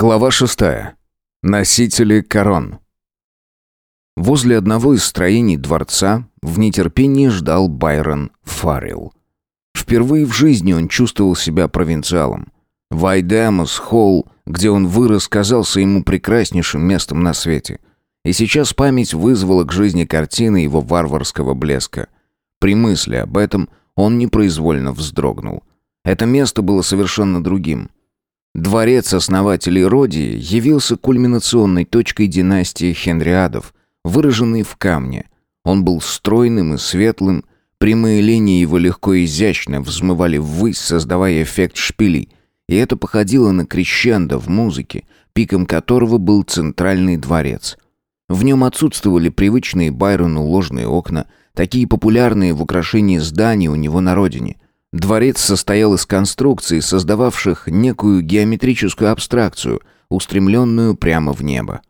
Глава шестая. Носители корон. Возле одного из строений дворца в нетерпении ждал Байрон Фаррелл. Впервые в жизни он чувствовал себя провинциалом. Вайдемос Холл, где он вырос, казался ему прекраснейшим местом на свете. И сейчас память вызвала к жизни картины его варварского блеска. При мысли об этом он непроизвольно вздрогнул. Это место было совершенно другим – Дворец основателей Родии явился кульминационной точкой династии Хенриадов, выраженной в камне. Он был стройным и светлым, прямые линии его легко и изящно взмывали ввысь, создавая эффект шпилей, и это походило на крещендо в музыке, пиком которого был центральный дворец. В нем отсутствовали привычные Байрону ложные окна, такие популярные в украшении зданий у него на родине – Дворец состоял из конструкций, создававших некую геометрическую абстракцию, устремленную прямо в небо.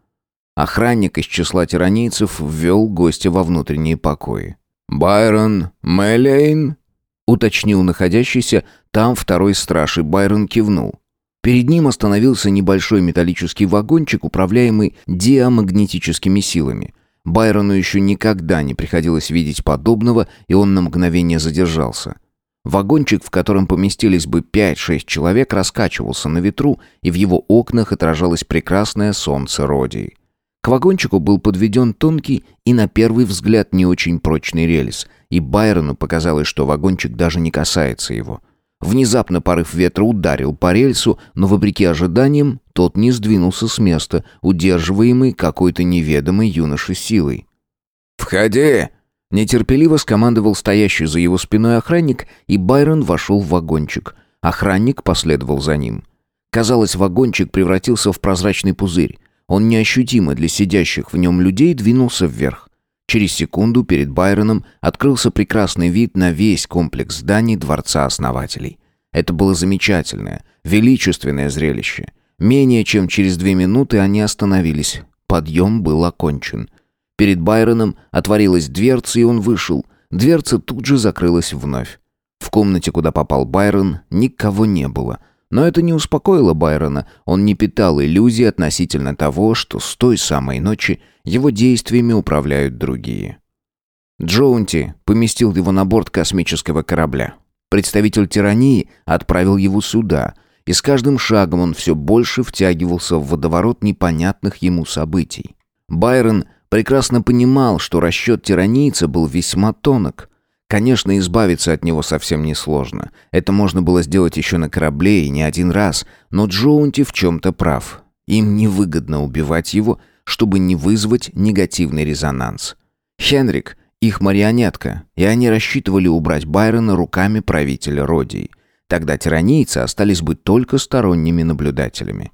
Охранник из числа тиранийцев ввел гостя во внутренние покои. «Байрон Мэлейн?» — уточнил находящийся там второй страж, и Байрон кивнул. Перед ним остановился небольшой металлический вагончик, управляемый диамагнетическими силами. Байрону еще никогда не приходилось видеть подобного, и он на мгновение задержался — Вагончик, в котором поместились бы 5-6 человек, раскачивался на ветру, и в его окнах отражалось прекрасное солнце Родии. К вагончику был подведен тонкий и на первый взгляд не очень прочный рельс, и Байрону показалось, что вагончик даже не касается его. Внезапно порыв ветра ударил по рельсу, но, вопреки ожиданиям, тот не сдвинулся с места, удерживаемый какой-то неведомой юношей силой. «Входи!» Нетерпеливо скомандовал стоящий за его спиной охранник, и Байрон вошел в вагончик. Охранник последовал за ним. Казалось, вагончик превратился в прозрачный пузырь. Он неощутимо для сидящих в нем людей двинулся вверх. Через секунду перед Байроном открылся прекрасный вид на весь комплекс зданий Дворца Основателей. Это было замечательное, величественное зрелище. Менее чем через две минуты они остановились. Подъем был окончен. Перед Байроном отворилась дверца, и он вышел. Дверца тут же закрылась вновь. В комнате, куда попал Байрон, никого не было. Но это не успокоило Байрона. Он не питал иллюзий относительно того, что с той самой ночи его действиями управляют другие. Джоунти поместил его на борт космического корабля. Представитель тирании отправил его сюда, и с каждым шагом он все больше втягивался в водоворот непонятных ему событий. Байрон прекрасно понимал, что расчет тиранийца был весьма тонок. Конечно, избавиться от него совсем несложно. Это можно было сделать еще на корабле и не один раз, но Джоунти в чем-то прав. Им невыгодно убивать его, чтобы не вызвать негативный резонанс. Хенрик — их марионетка, и они рассчитывали убрать Байрона руками правителя Родии. Тогда тиранийцы остались бы только сторонними наблюдателями.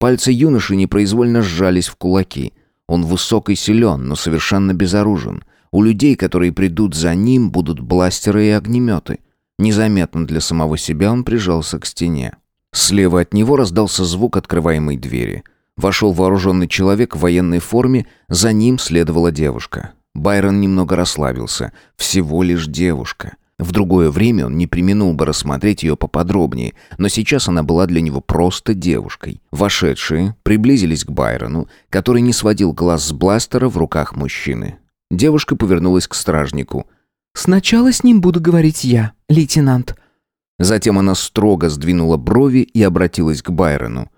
Пальцы юноши непроизвольно сжались в кулаки — он высок и силен, но совершенно безоружен. У людей, которые придут за ним, будут бластеры и огнеметы. Незаметно для самого себя он прижался к стене. Слева от него раздался звук открываемой двери. Вошел вооруженный человек в военной форме, за ним следовала девушка. Байрон немного расслабился. Всего лишь девушка. В другое время он не применул бы рассмотреть ее поподробнее, но сейчас она была для него просто девушкой. Вошедшие приблизились к Байрону, который не сводил глаз с бластера в руках мужчины. Девушка повернулась к стражнику. «Сначала с ним буду говорить я, лейтенант». Затем она строго сдвинула брови и обратилась к Байрону.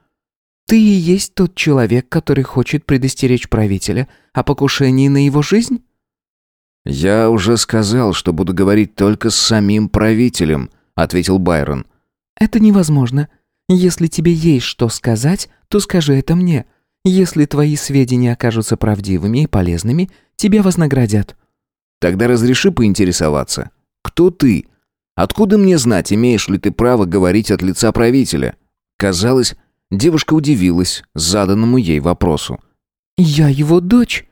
«Ты и есть тот человек, который хочет предостеречь правителя о покушении на его жизнь?» «Я уже сказал, что буду говорить только с самим правителем», — ответил Байрон. «Это невозможно. Если тебе есть что сказать, то скажи это мне. Если твои сведения окажутся правдивыми и полезными, тебя вознаградят». «Тогда разреши поинтересоваться. Кто ты? Откуда мне знать, имеешь ли ты право говорить от лица правителя?» Казалось, девушка удивилась заданному ей вопросу. «Я его дочь»,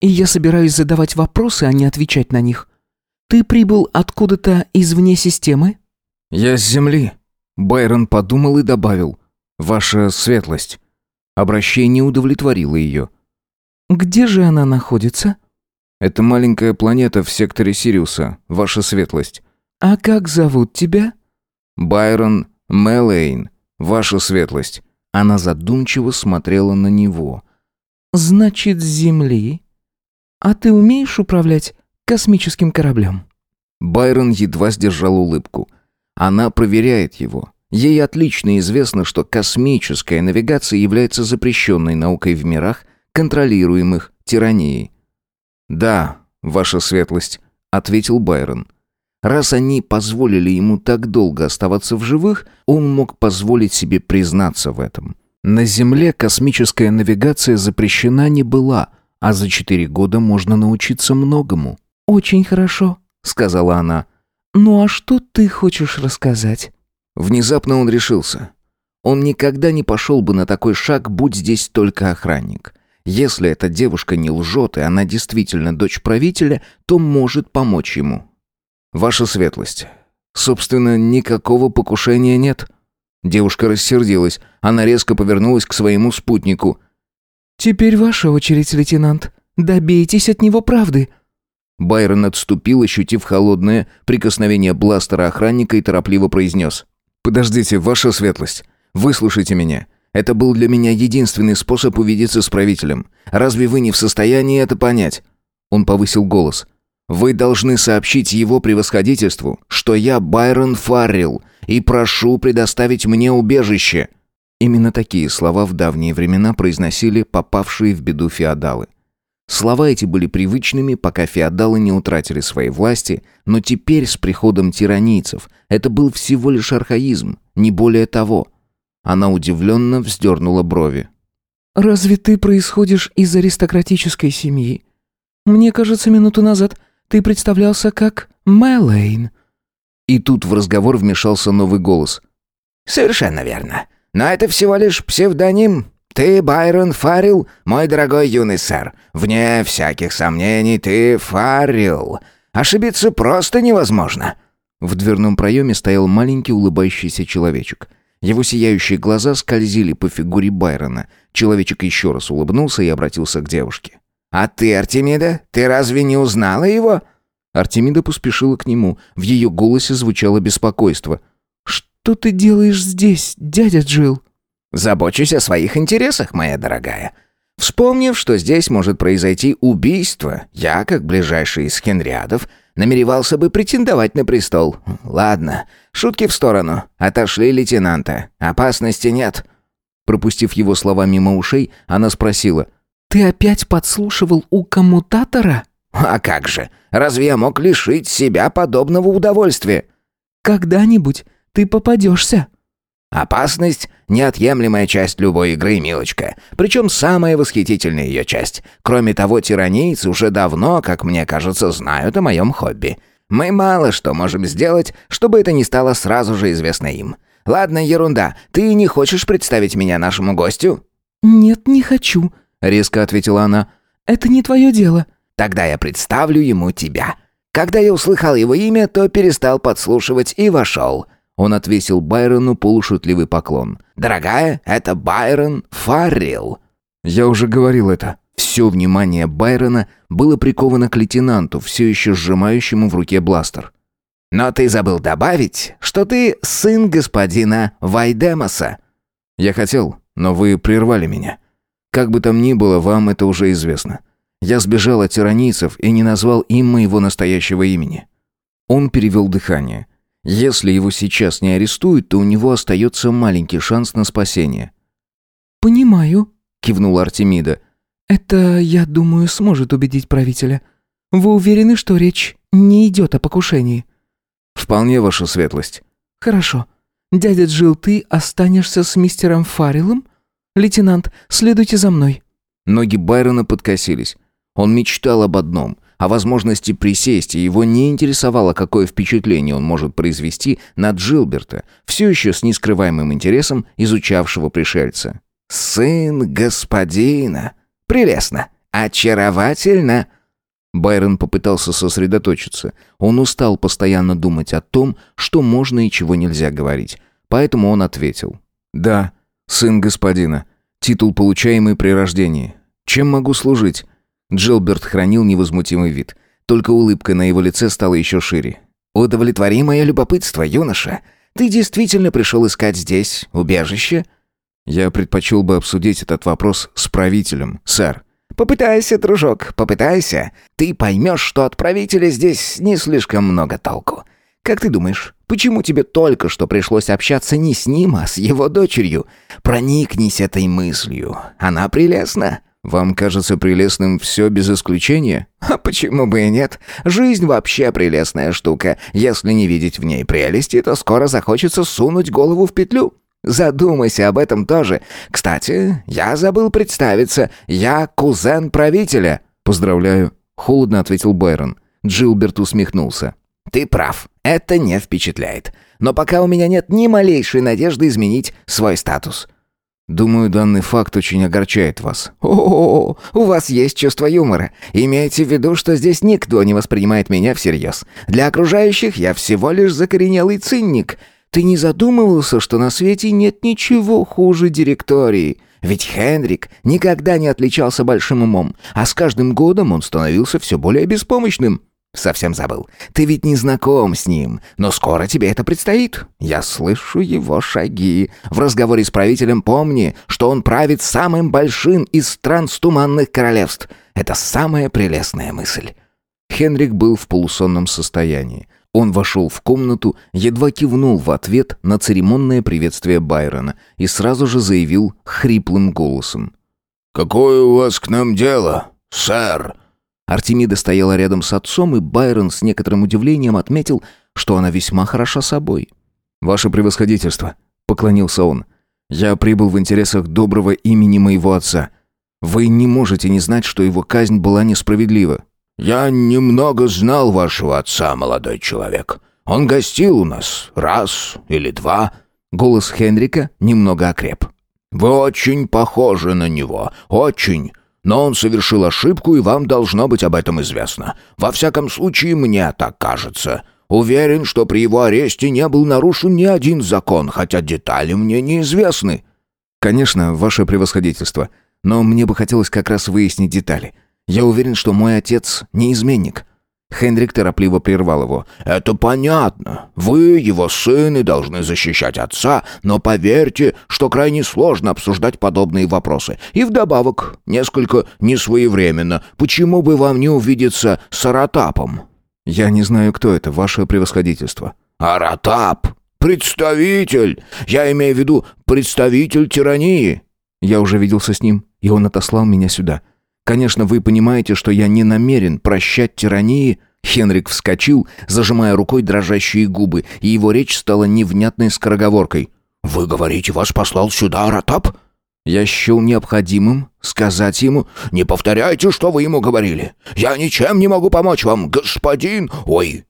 и я собираюсь задавать вопросы, а не отвечать на них. Ты прибыл откуда-то извне системы? Я с Земли. Байрон подумал и добавил. Ваша светлость. Обращение удовлетворило ее. Где же она находится? Это маленькая планета в секторе Сириуса, ваша светлость. А как зовут тебя? Байрон Мелейн, ваша светлость. Она задумчиво смотрела на него. «Значит, с Земли? А ты умеешь управлять космическим кораблем?» Байрон едва сдержал улыбку. Она проверяет его. Ей отлично известно, что космическая навигация является запрещенной наукой в мирах, контролируемых тиранией. «Да, ваша светлость», — ответил Байрон. Раз они позволили ему так долго оставаться в живых, он мог позволить себе признаться в этом. На Земле космическая навигация запрещена не была, а за четыре года можно научиться многому. «Очень хорошо», — сказала она. «Ну а что ты хочешь рассказать?» Внезапно он решился. Он никогда не пошел бы на такой шаг, будь здесь только охранник. Если эта девушка не лжет, и она действительно дочь правителя, то может помочь ему. «Ваша светлость, собственно, никакого покушения нет». Девушка рассердилась. Она резко повернулась к своему спутнику. «Теперь ваша очередь, лейтенант. Добейтесь от него правды». Байрон отступил, ощутив холодное прикосновение бластера охранника и торопливо произнес. «Подождите, ваша светлость. Выслушайте меня. Это был для меня единственный способ увидеться с правителем. Разве вы не в состоянии это понять?» Он повысил голос. «Вы должны сообщить его превосходительству, что я Байрон Фаррелл, и прошу предоставить мне убежище». Именно такие слова в давние времена произносили попавшие в беду феодалы. Слова эти были привычными, пока феодалы не утратили своей власти, но теперь с приходом тиранийцев это был всего лишь архаизм, не более того – она удивленно вздернула брови. «Разве ты происходишь из аристократической семьи? Мне кажется, минуту назад ты представлялся как Мэлэйн». И тут в разговор вмешался новый голос. «Совершенно верно. Но это всего лишь псевдоним. Ты Байрон Фаррелл, мой дорогой юный сэр. Вне всяких сомнений, ты Фаррелл. Ошибиться просто невозможно». В дверном проеме стоял маленький улыбающийся человечек – его сияющие глаза скользили по фигуре Байрона. Человечек еще раз улыбнулся и обратился к девушке. «А ты, Артемида, ты разве не узнала его?» Артемида поспешила к нему. В ее голосе звучало беспокойство. «Что ты делаешь здесь, дядя Джилл?» «Забочусь о своих интересах, моя дорогая. Вспомнив, что здесь может произойти убийство, я, как ближайший из хенриадов, намеревался бы претендовать на престол. Ладно, шутки в сторону. Отошли лейтенанта. Опасности нет». Пропустив его слова мимо ушей, она спросила. «Ты опять подслушивал у коммутатора?» «А как же? Разве я мог лишить себя подобного удовольствия?» «Когда-нибудь ты попадешься». Опасность — неотъемлемая часть любой игры, милочка. Причем самая восхитительная ее часть. Кроме того, тиранийцы уже давно, как мне кажется, знают о моем хобби. Мы мало что можем сделать, чтобы это не стало сразу же известно им. Ладно, ерунда. Ты не хочешь представить меня нашему гостю? Нет, не хочу, резко ответила она. Это не твое дело. Тогда я представлю ему тебя. Когда я услыхал его имя, то перестал подслушивать и вошел. Он отвесил Байрону полушутливый поклон. «Дорогая, это Байрон Фаррелл». «Я уже говорил это». Все внимание Байрона было приковано к лейтенанту, все еще сжимающему в руке бластер. «Но ты забыл добавить, что ты сын господина Вайдемоса». «Я хотел, но вы прервали меня. Как бы там ни было, вам это уже известно. Я сбежал от тиранийцев и не назвал им моего настоящего имени». Он перевел дыхание. Если его сейчас не арестуют, то у него остается маленький шанс на спасение. «Понимаю», — кивнула Артемида. «Это, я думаю, сможет убедить правителя. Вы уверены, что речь не идет о покушении?» «Вполне, ваша светлость». «Хорошо. Дядя Джил, ты останешься с мистером Фарреллом? Лейтенант, следуйте за мной». Ноги Байрона подкосились. Он мечтал об одном — о возможности присесть, и его не интересовало, какое впечатление он может произвести на Джилберта, все еще с нескрываемым интересом изучавшего пришельца. «Сын господина! Прелестно! Очаровательно!» Байрон попытался сосредоточиться. Он устал постоянно думать о том, что можно и чего нельзя говорить. Поэтому он ответил. «Да, сын господина. Титул, получаемый при рождении. Чем могу служить?» Джилберт хранил невозмутимый вид. Только улыбка на его лице стала еще шире. «Удовлетвори мое любопытство, юноша. Ты действительно пришел искать здесь убежище?» Я предпочел бы обсудить этот вопрос с правителем, сэр. Попытайся, дружок, попытайся. Ты поймешь, что от правителя здесь не слишком много толку. Как ты думаешь, почему тебе только что пришлось общаться не с ним, а с его дочерью? Проникнись этой мыслью. Она прелестна. Вам кажется прелестным все без исключения? А почему бы и нет? Жизнь вообще прелестная штука. Если не видеть в ней прелести, то скоро захочется сунуть голову в петлю. Задумайся об этом тоже. Кстати, я забыл представиться. Я кузен правителя. Поздравляю, холодно ответил Байрон. Джилберт усмехнулся. Ты прав. Это не впечатляет. Но пока у меня нет ни малейшей надежды изменить свой статус. Думаю, данный факт очень огорчает вас. О, у вас есть чувство юмора. Имейте в виду, что здесь никто не воспринимает меня всерьез. Для окружающих я всего лишь закоренелый цинник. Ты не задумывался, что на свете нет ничего хуже директории? Ведь Хендрик никогда не отличался большим умом, а с каждым годом он становился все более беспомощным. Совсем забыл. Ты ведь не знаком с ним, но скоро тебе это предстоит. Я слышу его шаги. В разговоре с правителем помни, что он правит самым большим из стран туманных королевств. Это самая прелестная мысль. Хенрик был в полусонном состоянии. Он вошел в комнату, едва кивнул в ответ на церемонное приветствие Байрона и сразу же заявил хриплым голосом. «Какое у вас к нам дело, сэр?» Артемида стояла рядом с отцом, и Байрон с некоторым удивлением отметил, что она весьма хороша собой. «Ваше превосходительство», — поклонился он, — «я прибыл в интересах доброго имени моего отца. Вы не можете не знать, что его казнь была несправедлива». «Я немного знал вашего отца, молодой человек. Он гостил у нас раз или два». Голос Хенрика немного окреп. «Вы очень похожи на него, очень. Но он совершил ошибку, и вам должно быть об этом известно. Во всяком случае, мне так кажется. Уверен, что при его аресте не был нарушен ни один закон, хотя детали мне неизвестны». «Конечно, ваше превосходительство. Но мне бы хотелось как раз выяснить детали. Я уверен, что мой отец не изменник. Хендрик торопливо прервал его. «Это понятно. Вы, его сын, и должны защищать отца, но поверьте, что крайне сложно обсуждать подобные вопросы. И вдобавок, несколько несвоевременно. Почему бы вам не увидеться с Аратапом?» «Я не знаю, кто это, ваше превосходительство». «Аратап! Представитель! Я имею в виду представитель тирании!» «Я уже виделся с ним, и он отослал меня сюда». Конечно, вы понимаете, что я не намерен прощать тирании. Хенрик вскочил, зажимая рукой дрожащие губы, и его речь стала невнятной скороговоркой. «Вы говорите, вас послал сюда Ратап?» Я счел необходимым сказать ему... «Не повторяйте, что вы ему говорили. Я ничем не могу помочь вам, господин... Ой,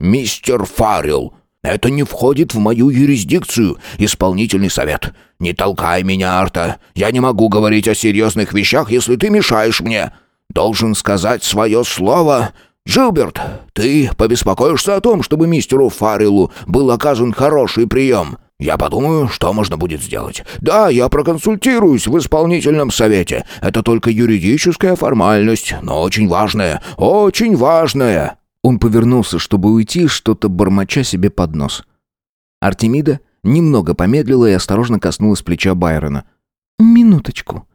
мистер Фаррелл. Это не входит в мою юрисдикцию, исполнительный совет. Не толкай меня, Арта. Я не могу говорить о серьезных вещах, если ты мешаешь мне. Должен сказать свое слово. Джилберт, ты побеспокоишься о том, чтобы мистеру Фарреллу был оказан хороший прием. Я подумаю, что можно будет сделать. Да, я проконсультируюсь в исполнительном совете. Это только юридическая формальность, но очень важная, очень важная. Он повернулся, чтобы уйти, что-то бормоча себе под нос. Артемида немного помедлила и осторожно коснулась плеча Байрона. «Минуточку.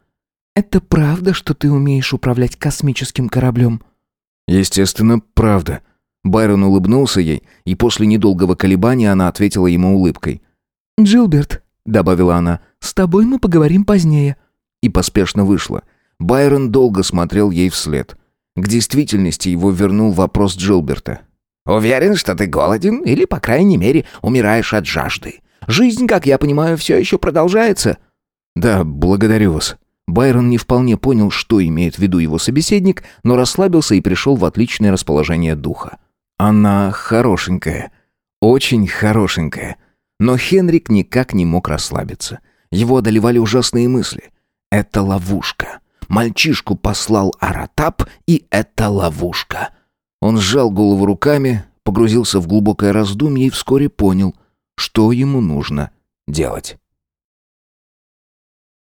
Это правда, что ты умеешь управлять космическим кораблем?» «Естественно, правда». Байрон улыбнулся ей, и после недолгого колебания она ответила ему улыбкой. «Джилберт», — добавила она, — «с тобой мы поговорим позднее». И поспешно вышла. Байрон долго смотрел ей вслед. К действительности его вернул вопрос Джилберта. «Уверен, что ты голоден или, по крайней мере, умираешь от жажды. Жизнь, как я понимаю, все еще продолжается». «Да, благодарю вас». Байрон не вполне понял, что имеет в виду его собеседник, но расслабился и пришел в отличное расположение духа. «Она хорошенькая. Очень хорошенькая». Но Хенрик никак не мог расслабиться. Его одолевали ужасные мысли. «Это ловушка». Мальчишку послал Аратап, и это ловушка. Он сжал голову руками, погрузился в глубокое раздумье и вскоре понял, что ему нужно делать.